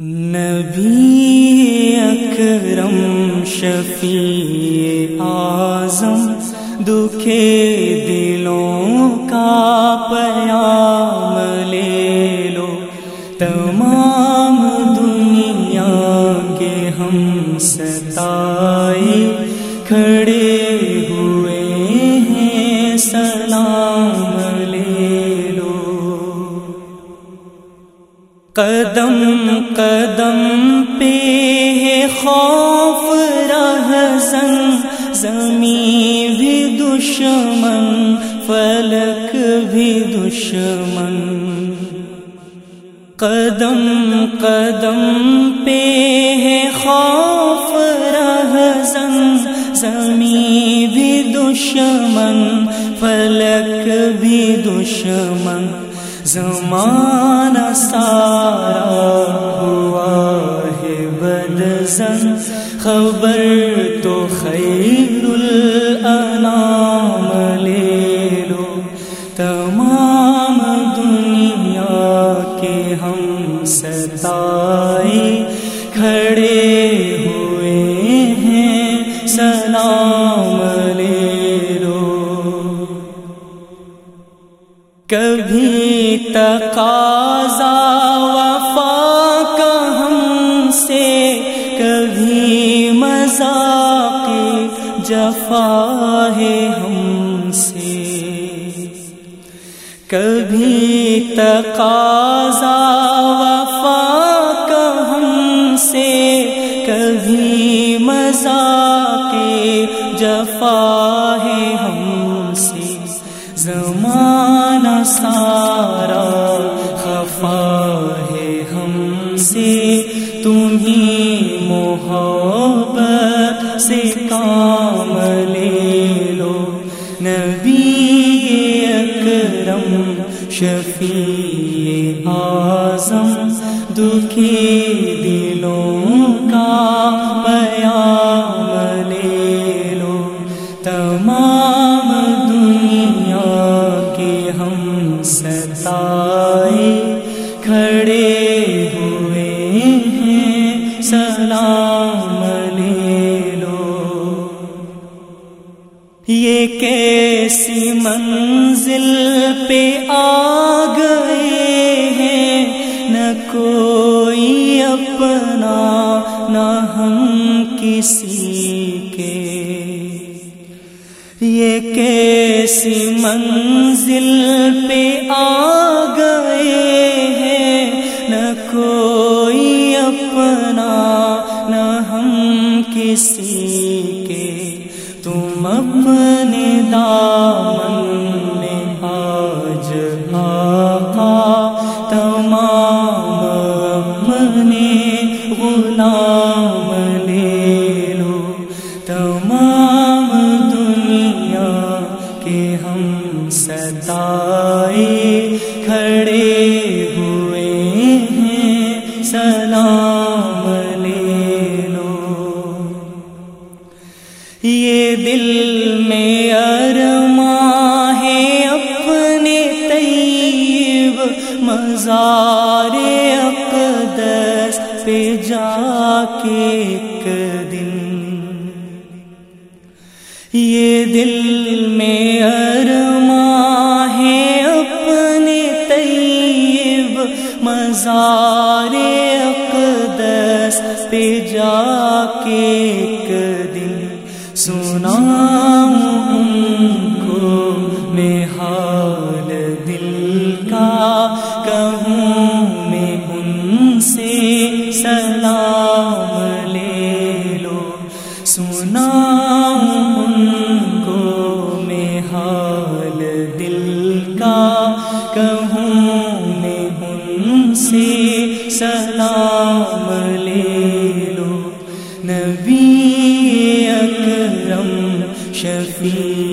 نبی اکرم، شفیع آزم دکھے دلوں کا پیام لے لو۔ تمام دنیا کے ہم ستائے کھڑے قدم قدم پہ ہے خوف رہزن زمین بھی دشمن، فلک بھی دشمن۔ قدم قدم پہ ہے خوف رہزن زمین بھی دشمن، فلک بھی دشمن۔ زمانہ سارا ہوا ہے بدزن خبر تو خیر الانام لے لو۔ تمام جفا ہے ہم سے۔ کبھی تقاضا وفا کا ہم سے، کبھی مذاق جفا ہے ہم سے۔ زمانہ سارا خفا ہے ہم سے۔ تمہیں محبت سے کام نبی اکرم، شفیع آزم دکھی دلوں کا پیام لے لو۔ تمام دنیا کے ہم ستائے کھڑے ہوئے ہیں، سلام یہ کیسی منزل پہ آ گئے ہیں؟ نہ کوئی اپنا، نہ ہم کسی کے۔ یہ کیسی منزل پہ اپنے دامن میں آج آقا، تمام اپنے غلام لے لو۔ تمام دنیا کے ہم ستائے کھڑے دل میں ارماں ہے اپنے طیب، مزار اقدس پہ جا کے ایک دن۔ یہ دل میں ارماں ہے اپنے طیب، مزار سنا کو، میں حال دل کا کہوں، میں ان سے سلام لے لو۔ سنا کو، میں حال دل کا کہوں، میں ان سے سلام شفیع